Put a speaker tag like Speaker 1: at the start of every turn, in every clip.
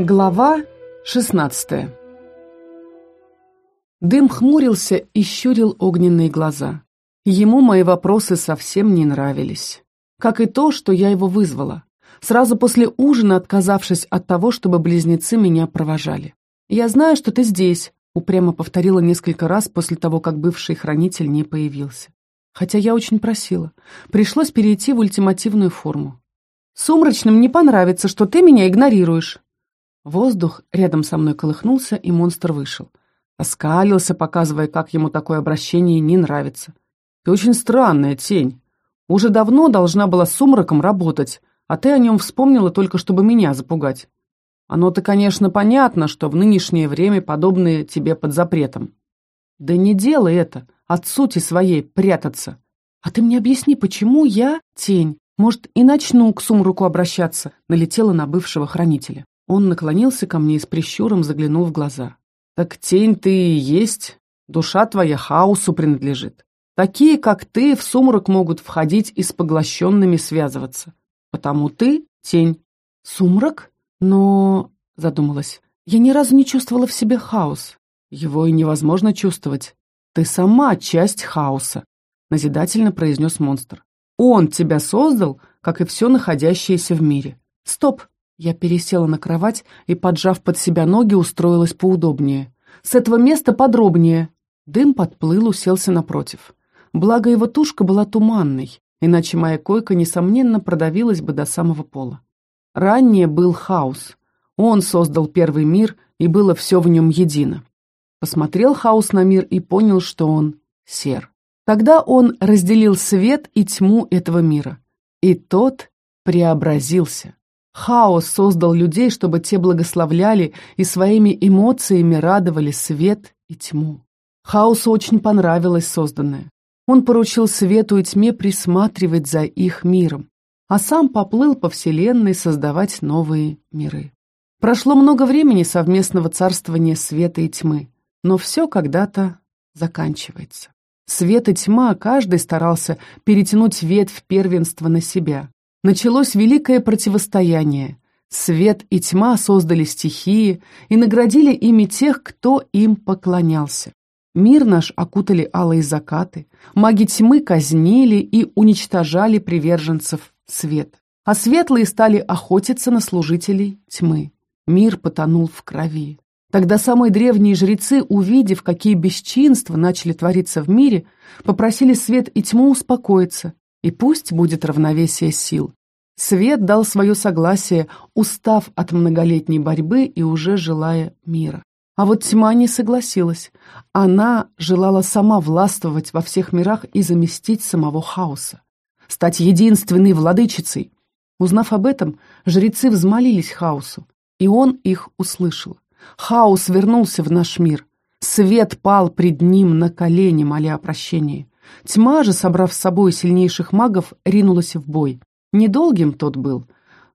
Speaker 1: Глава 16 Дым хмурился и щурил огненные глаза. Ему мои вопросы совсем не нравились. Как и то, что я его вызвала. Сразу после ужина отказавшись от того, чтобы близнецы меня провожали. «Я знаю, что ты здесь», — упрямо повторила несколько раз после того, как бывший хранитель не появился. Хотя я очень просила. Пришлось перейти в ультимативную форму. «Сумрачным не понравится, что ты меня игнорируешь». Воздух рядом со мной колыхнулся, и монстр вышел. Оскалился, показывая, как ему такое обращение не нравится. «Ты очень странная, тень. Уже давно должна была с сумраком работать, а ты о нем вспомнила только, чтобы меня запугать. Оно-то, конечно, понятно, что в нынешнее время подобные тебе под запретом. Да не делай это, от сути своей прятаться. А ты мне объясни, почему я тень? Может, и начну к сумраку обращаться?» Налетела на бывшего хранителя. Он наклонился ко мне и с прищуром заглянул в глаза. «Так тень ты и есть, душа твоя хаосу принадлежит. Такие, как ты, в сумрак могут входить и с поглощенными связываться. Потому ты — тень». «Сумрак? Но...» — задумалась. «Я ни разу не чувствовала в себе хаос. Его и невозможно чувствовать. Ты сама часть хаоса», — назидательно произнес монстр. «Он тебя создал, как и все находящееся в мире. Стоп!» Я пересела на кровать и, поджав под себя ноги, устроилась поудобнее. «С этого места подробнее!» Дым подплыл, уселся напротив. Благо его тушка была туманной, иначе моя койка, несомненно, продавилась бы до самого пола. Ранее был хаос. Он создал первый мир, и было все в нем едино. Посмотрел хаос на мир и понял, что он сер. Тогда он разделил свет и тьму этого мира. И тот преобразился. Хаос создал людей, чтобы те благословляли и своими эмоциями радовали свет и тьму. Хаосу очень понравилось созданное. Он поручил свету и тьме присматривать за их миром, а сам поплыл по вселенной создавать новые миры. Прошло много времени совместного царствования света и тьмы, но все когда-то заканчивается. Свет и тьма каждый старался перетянуть ветвь первенства на себя. Началось великое противостояние. Свет и тьма создали стихии и наградили ими тех, кто им поклонялся. Мир наш окутали алые закаты, маги тьмы казнили и уничтожали приверженцев свет, а светлые стали охотиться на служителей тьмы. Мир потонул в крови. Тогда самые древние жрецы, увидев, какие бесчинства начали твориться в мире, попросили свет и тьму успокоиться и пусть будет равновесие сил. Свет дал свое согласие, устав от многолетней борьбы и уже желая мира. А вот тьма не согласилась. Она желала сама властвовать во всех мирах и заместить самого хаоса. Стать единственной владычицей. Узнав об этом, жрецы взмолились хаосу, и он их услышал. Хаос вернулся в наш мир. Свет пал пред ним на колени, моля о прощении. Тьма же, собрав с собой сильнейших магов, ринулась в бой. Недолгим тот был,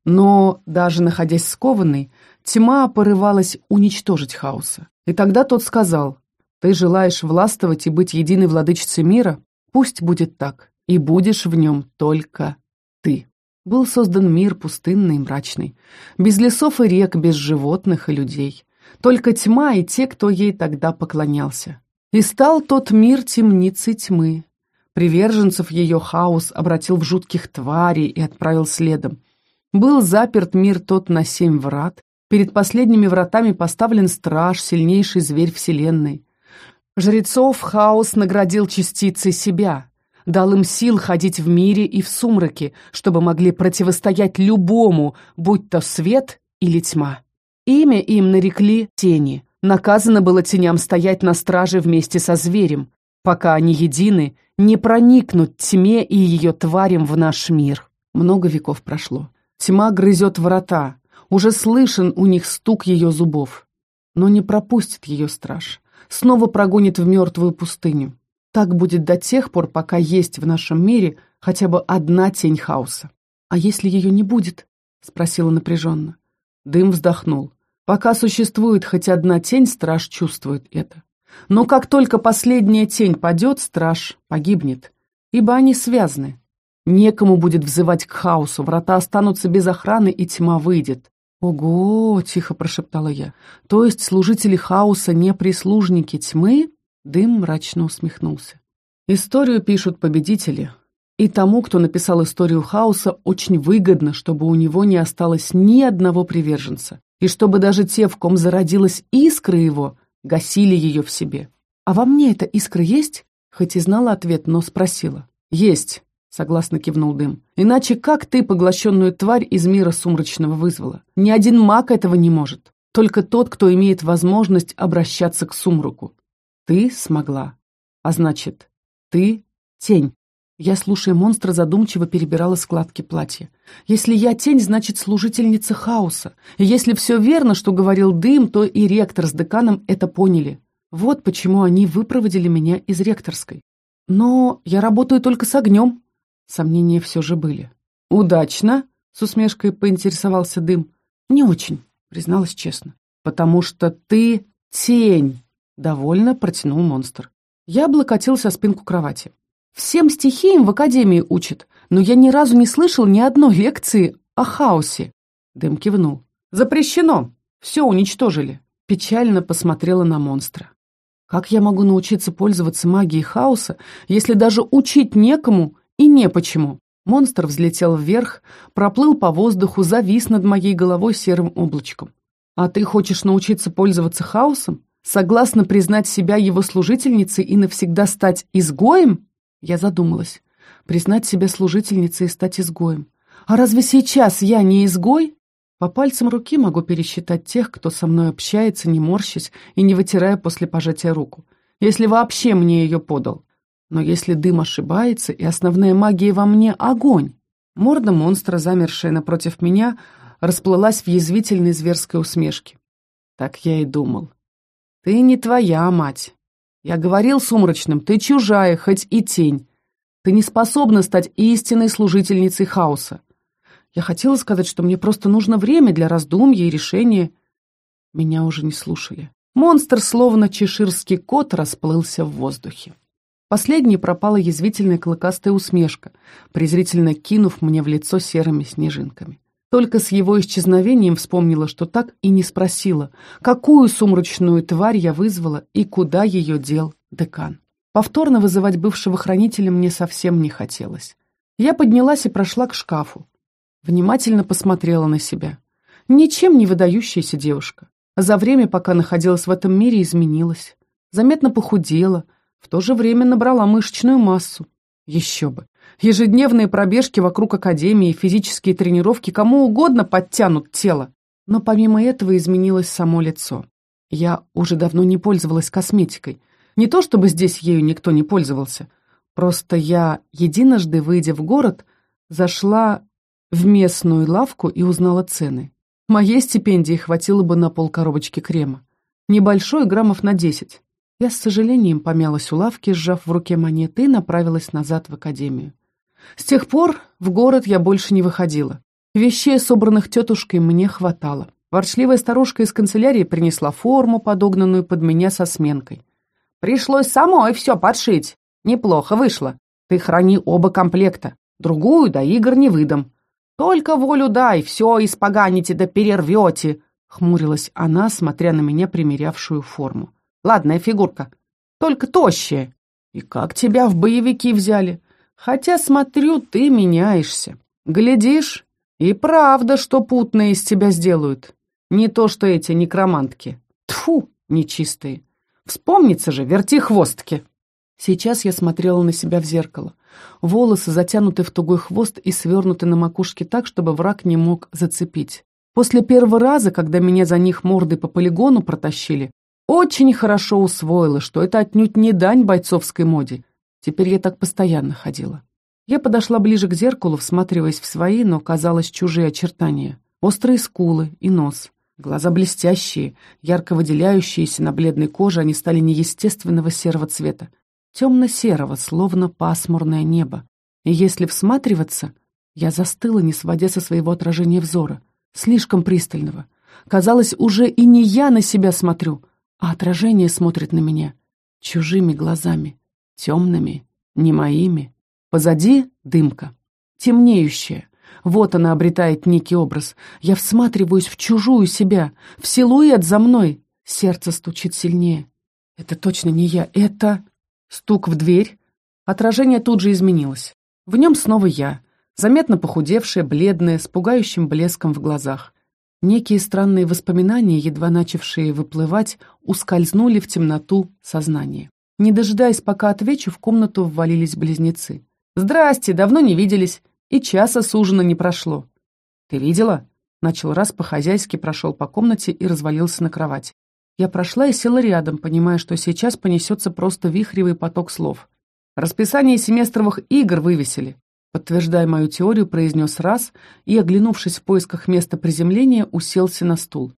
Speaker 1: но, даже находясь скованной, тьма порывалась уничтожить хаоса. И тогда тот сказал, «Ты желаешь властвовать и быть единой владычицей мира? Пусть будет так, и будешь в нем только ты». Был создан мир пустынный и мрачный, без лесов и рек, без животных и людей. Только тьма и те, кто ей тогда поклонялся. И стал тот мир темницей тьмы. Приверженцев ее хаос обратил в жутких тварей и отправил следом. Был заперт мир тот на семь врат. Перед последними вратами поставлен страж, сильнейший зверь вселенной. Жрецов хаос наградил частицей себя, дал им сил ходить в мире и в сумраке, чтобы могли противостоять любому, будь то свет или тьма. Имя им нарекли «Тени», Наказано было теням стоять на страже вместе со зверем, пока они едины, не проникнут тьме и ее тварям в наш мир. Много веков прошло. Тьма грызет врата, уже слышен у них стук ее зубов. Но не пропустит ее страж, снова прогонит в мертвую пустыню. Так будет до тех пор, пока есть в нашем мире хотя бы одна тень хаоса. «А если ее не будет?» — спросила напряженно. Дым вздохнул. Пока существует хоть одна тень, страж чувствует это. Но как только последняя тень падет, страж погибнет, ибо они связаны. Некому будет взывать к хаосу, врата останутся без охраны, и тьма выйдет. «Ого!» — тихо прошептала я. «То есть служители хаоса не прислужники тьмы?» Дым мрачно усмехнулся. «Историю пишут победители. И тому, кто написал историю хаоса, очень выгодно, чтобы у него не осталось ни одного приверженца, и чтобы даже те, в ком зародилась искра его, гасили ее в себе. А во мне эта искра есть?» Хоть и знала ответ, но спросила. «Есть», — согласно кивнул дым. «Иначе как ты поглощенную тварь из мира сумрачного вызвала? Ни один маг этого не может. Только тот, кто имеет возможность обращаться к сумраку. Ты смогла. А значит, ты — тень». Я, слушая монстра, задумчиво перебирала складки платья. «Если я тень, значит, служительница хаоса. И если все верно, что говорил дым, то и ректор с деканом это поняли. Вот почему они выпроводили меня из ректорской. Но я работаю только с огнем. Сомнения все же были. «Удачно?» — с усмешкой поинтересовался дым. «Не очень», — призналась честно. «Потому что ты тень», — довольно протянул монстр. Я облокотился о спинку кровати. «Всем стихиям в академии учат, но я ни разу не слышал ни одной лекции о хаосе». Дым кивнул. «Запрещено! Все уничтожили!» Печально посмотрела на монстра. Как я могу научиться пользоваться магией хаоса, если даже учить некому и не почему? Монстр взлетел вверх, проплыл по воздуху, завис над моей головой серым облачком. А ты хочешь научиться пользоваться хаосом? Согласно признать себя его служительницей и навсегда стать изгоем? Я задумалась. Признать себя служительницей и стать изгоем. А разве сейчас я не изгой? По пальцам руки могу пересчитать тех, кто со мной общается, не морщась и не вытирая после пожатия руку. Если вообще мне ее подал. Но если дым ошибается, и основная магия во мне — огонь. Морда монстра, замершая напротив меня, расплылась в язвительной зверской усмешке. Так я и думал. Ты не твоя мать. Я говорил сумрачным, ты чужая, хоть и тень. Ты не способна стать истинной служительницей хаоса. Я хотела сказать, что мне просто нужно время для раздумья и решения. Меня уже не слушали. Монстр, словно чеширский кот, расплылся в воздухе. Последней пропала язвительная клыкастая усмешка, презрительно кинув мне в лицо серыми снежинками. Только с его исчезновением вспомнила, что так и не спросила, какую сумрачную тварь я вызвала и куда ее дел декан. Повторно вызывать бывшего хранителя мне совсем не хотелось. Я поднялась и прошла к шкафу. Внимательно посмотрела на себя. Ничем не выдающаяся девушка. За время, пока находилась в этом мире, изменилась. Заметно похудела, в то же время набрала мышечную массу. Еще бы. Ежедневные пробежки вокруг академии, физические тренировки кому угодно подтянут тело. Но помимо этого изменилось само лицо. Я уже давно не пользовалась косметикой. Не то чтобы здесь ею никто не пользовался. Просто я, единожды выйдя в город, зашла в местную лавку и узнала цены. Моей стипендии хватило бы на полкоробочки крема. Небольшой, граммов на десять. Я с сожалением помялась у лавки, сжав в руке монеты и направилась назад в академию. С тех пор в город я больше не выходила. Вещей, собранных тетушкой, мне хватало. Ворчливая старушка из канцелярии принесла форму, подогнанную под меня со сменкой. «Пришлось самой все подшить. Неплохо вышло. Ты храни оба комплекта. Другую до игр не выдам. «Только волю дай, все испоганите да перервете!» — хмурилась она, смотря на меня примерявшую форму. «Ладная фигурка, только тощая. И как тебя в боевики взяли? Хотя, смотрю, ты меняешься. Глядишь, и правда, что путные из тебя сделают. Не то, что эти некромантки. Тфу, нечистые. Вспомнится же, верти хвостки!» Сейчас я смотрела на себя в зеркало. Волосы затянуты в тугой хвост и свернуты на макушке так, чтобы враг не мог зацепить. После первого раза, когда меня за них мордой по полигону протащили, очень хорошо усвоила, что это отнюдь не дань бойцовской моде. Теперь я так постоянно ходила. Я подошла ближе к зеркалу, всматриваясь в свои, но, казалось, чужие очертания. Острые скулы и нос. Глаза блестящие, ярко выделяющиеся на бледной коже, они стали неестественного серого цвета темно-серого, словно пасмурное небо. И если всматриваться, я застыла, не сводя со своего отражения взора, слишком пристального. Казалось, уже и не я на себя смотрю, а отражение смотрит на меня чужими глазами, темными, не моими. Позади дымка, темнеющая, Вот она обретает некий образ. Я всматриваюсь в чужую себя, в силуэт за мной. Сердце стучит сильнее. Это точно не я, это... Стук в дверь. Отражение тут же изменилось. В нем снова я, заметно похудевшая, бледная, с пугающим блеском в глазах. Некие странные воспоминания, едва начавшие выплывать, ускользнули в темноту сознания. Не дожидаясь, пока отвечу, в комнату ввалились близнецы. «Здрасте, давно не виделись, и часа с ужина не прошло». «Ты видела?» Начал раз по-хозяйски, прошел по комнате и развалился на кровать. Я прошла и села рядом, понимая, что сейчас понесется просто вихревый поток слов. «Расписание семестровых игр вывесили», подтверждая мою теорию, произнес раз и, оглянувшись в поисках места приземления, уселся на стул.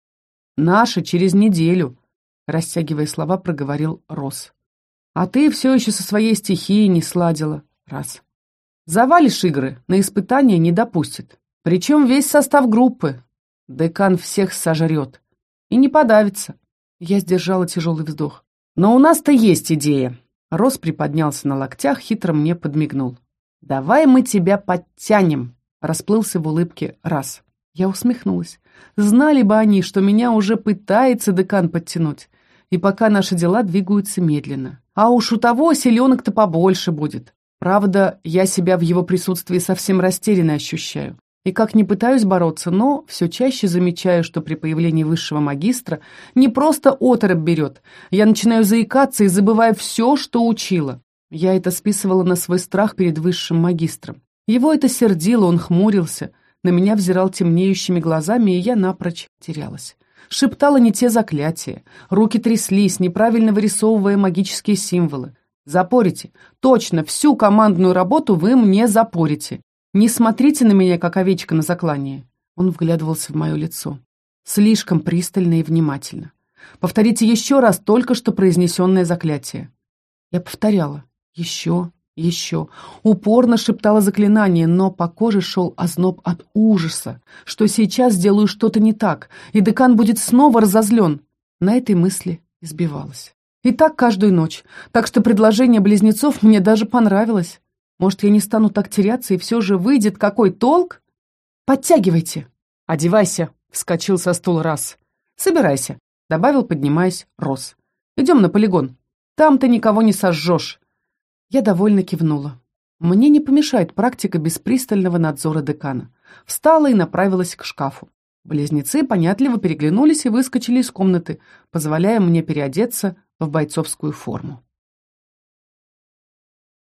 Speaker 1: «Наши через неделю», растягивая слова, проговорил Рос. «А ты все еще со своей стихией не сладила». Раз. «Завалишь игры, на испытания не допустит. Причем весь состав группы. Декан всех сожрет. И не подавится. Я сдержала тяжелый вздох. «Но у нас-то есть идея!» Рос приподнялся на локтях, хитро мне подмигнул. «Давай мы тебя подтянем!» Расплылся в улыбке раз. Я усмехнулась. Знали бы они, что меня уже пытается декан подтянуть. И пока наши дела двигаются медленно. А уж у того селенок-то побольше будет. Правда, я себя в его присутствии совсем растерянно ощущаю. И как не пытаюсь бороться, но все чаще замечаю, что при появлении высшего магистра не просто оторопь берет. Я начинаю заикаться и забываю все, что учила. Я это списывала на свой страх перед высшим магистром. Его это сердило, он хмурился, на меня взирал темнеющими глазами, и я напрочь терялась. Шептала не те заклятия, руки тряслись, неправильно вырисовывая магические символы. Запорите. Точно, всю командную работу вы мне запорите. «Не смотрите на меня, как овечка на заклание!» Он вглядывался в мое лицо. Слишком пристально и внимательно. «Повторите еще раз только что произнесенное заклятие». Я повторяла. Еще, еще. Упорно шептала заклинание, но по коже шел озноб от ужаса, что сейчас сделаю что-то не так, и декан будет снова разозлен. На этой мысли избивалась. И так каждую ночь, так что предложение близнецов мне даже понравилось. Может, я не стану так теряться, и все же выйдет какой толк? Подтягивайте. Одевайся, вскочил со стула раз. Собирайся, добавил, поднимаясь, Рос. Идем на полигон. Там ты никого не сожжешь. Я довольно кивнула. Мне не помешает практика без пристального надзора декана. Встала и направилась к шкафу. Близнецы понятливо переглянулись и выскочили из комнаты, позволяя мне переодеться в бойцовскую форму.